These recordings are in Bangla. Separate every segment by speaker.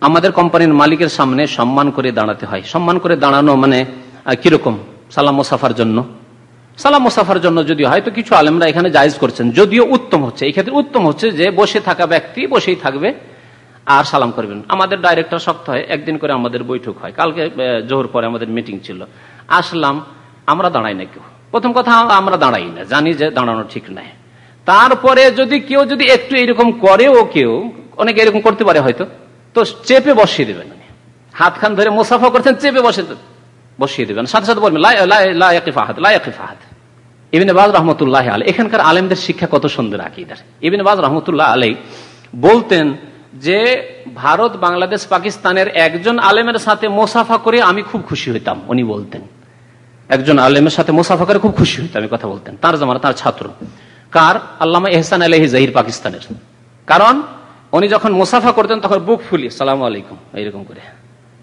Speaker 1: আমাদের কোম্পানির মালিকের সামনে সম্মান করে দাঁড়াতে হয়। সম্মান করে দাঁড়ানো মানে কীরকম? সালাম মোসাফার জন্য। সালাম মোসাফার জন্য যদি হয়তো কিছু আলেমরা এখানে জায়জ করছেন, যদিও উত্তম হচ্ছে। এই ক্ষেত্রে উত্তম হচ্ছে যে, বসে থাকা ব্যক্তি বসেই থাকবে আর সালাম করবেন। আমাদের ডাইরেক্টর শক্ত হয়, একদিন করে আমাদের বৈঠক হয়। কালকে জোহর পরে আমাদের মিটিং ছিল। আসলাম, আমরা দাঁড়াই না কেউ। প্রথম কথা, আমরা দাঁড়াই না, জানি যে দাঁড়ানো ঠিক নাই। তারপরে যদি কেউ যদি একটু এরকম করেও কেউ, অনেকে এরকম করতে পারে হয়তো। তো চেপে বসিয়ে দেবেন হাত খান ধরে মোসাফা করছেন, চেপে বসে বসিয়ে দেবেন। সাথে সাথে বলবেন ইবিন বাজ রহমতুল্লাহ আলী এখানকার আলেমদের শিক্ষা কত সুন্দর আকিদার। ইবিন বাজ রহমতুল্লাহ আলী বলতেন যে, ভারত, বাংলাদেশ, পাকিস্তানের একজন আলেমের সাথে মোসাফা করে আমি খুব খুশি হইতাম, উনি বলতেন। একজন আলেমের সাথে মোসাফা করে খুব খুশি হইতাম আমি কথা বলতেন। তার জামানা, তার ছাত্র। কার? আল্লামা এহসান আলহি জাহির পাকিস্তানের। কারণ উনি যখন মুসাফা করতেন তখন বুক ফুলি সালাম আলাইকুম এইরকম করে।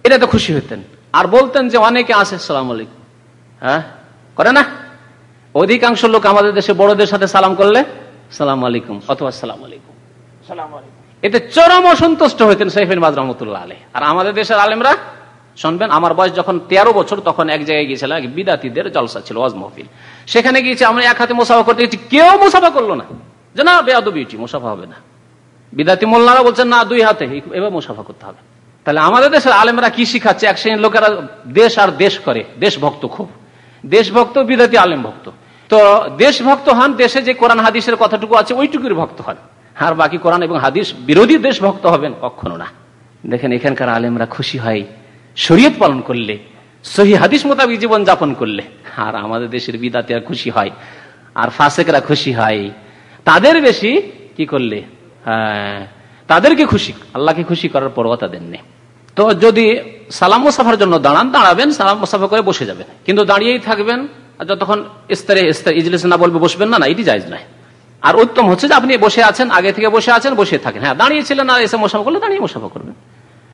Speaker 1: এটা তো খুশি হতেন। আর বলতেন যে অনেকে আসে সালাম আলাইকুম। হ্যাঁ? করে না? অধিকাংশ লোক আমাদের দেশে বড়দের সাথে সালাম করলে সালাম আলাইকুম অথবা সালাম আলাইকুম। সালাম আলাইকুম। এতে চরম অসন্তুষ্ট হইতেন সাইফিন বাজ রহমতুল্লাহ আলী আর আমাদের দেশের আলেমরা শুনবেন আমার বয়স যখন তেরো বছর তখন এক জায়গায় গিয়েছিলাম বিদাতিদের জলসা ছিল ওয়াজ মহফিল। সেখানে গিয়েছি আমরা এক হাতে মুসাফা করতে গেছি। কেউ মুসাফা করল না। যে না বেআবিটি মুসাফা হবে না। বিদাতি মোল্লারা বলছেন, না, দুই হাতে। এবার মুসাফা করতে হবে। তাহলে আমাদের দেশের আলেমরা কি শিখাচ্ছে? এক শ্রেণির লোকেরা দেশ আর দেশ করে, দেশভক্ত খুব। দেশভক্ত, বিদাতি আলেম ভক্ত। তো দেশভক্ত হন, দেশে যে কোরআন, হাদিসের কথাটুকু আছে ওইটুকুর ভক্ত হন। আর বাকি কোরআন এবং হাদিস বিরোধী দেশভক্ত হবেন কখনো না। দেখেন, এখানকার আলেমরা খুশি হয় শরীয়ত পালন করলে, সহি হাদিস মোতাবিক জীবন যাপন করলে। আর আমাদের দেশের বিদাতিরা খুশি হয়, আর ফাসেকরা খুশি হয়। তাদের বেশি কি করলে? তাদেরকে খুশি, আল্লাহকে খুশি করার পরও তাদের নেই তো যদি সালাম মুসাফার জন্য দাঁড়ান, দাঁড়াবেন, সালাম মুসাফা করে বসে যাবেন। কিন্তু দাঁড়িয়েই থাকবেন যতক্ষণ ইস্তারে ইস্তারে, ইজলিস না বলবে বসবেন না না, এটি যাইজ নয়। আর উত্তম হচ্ছে যে আপনি বসে আছেন, আগে থেকে বসে আছেন, বসে থাকেন। হ্যাঁ দাঁড়িয়েছিলেন আর এসে মোসাফা করলে দাঁড়িয়ে মোসাফা করবেন।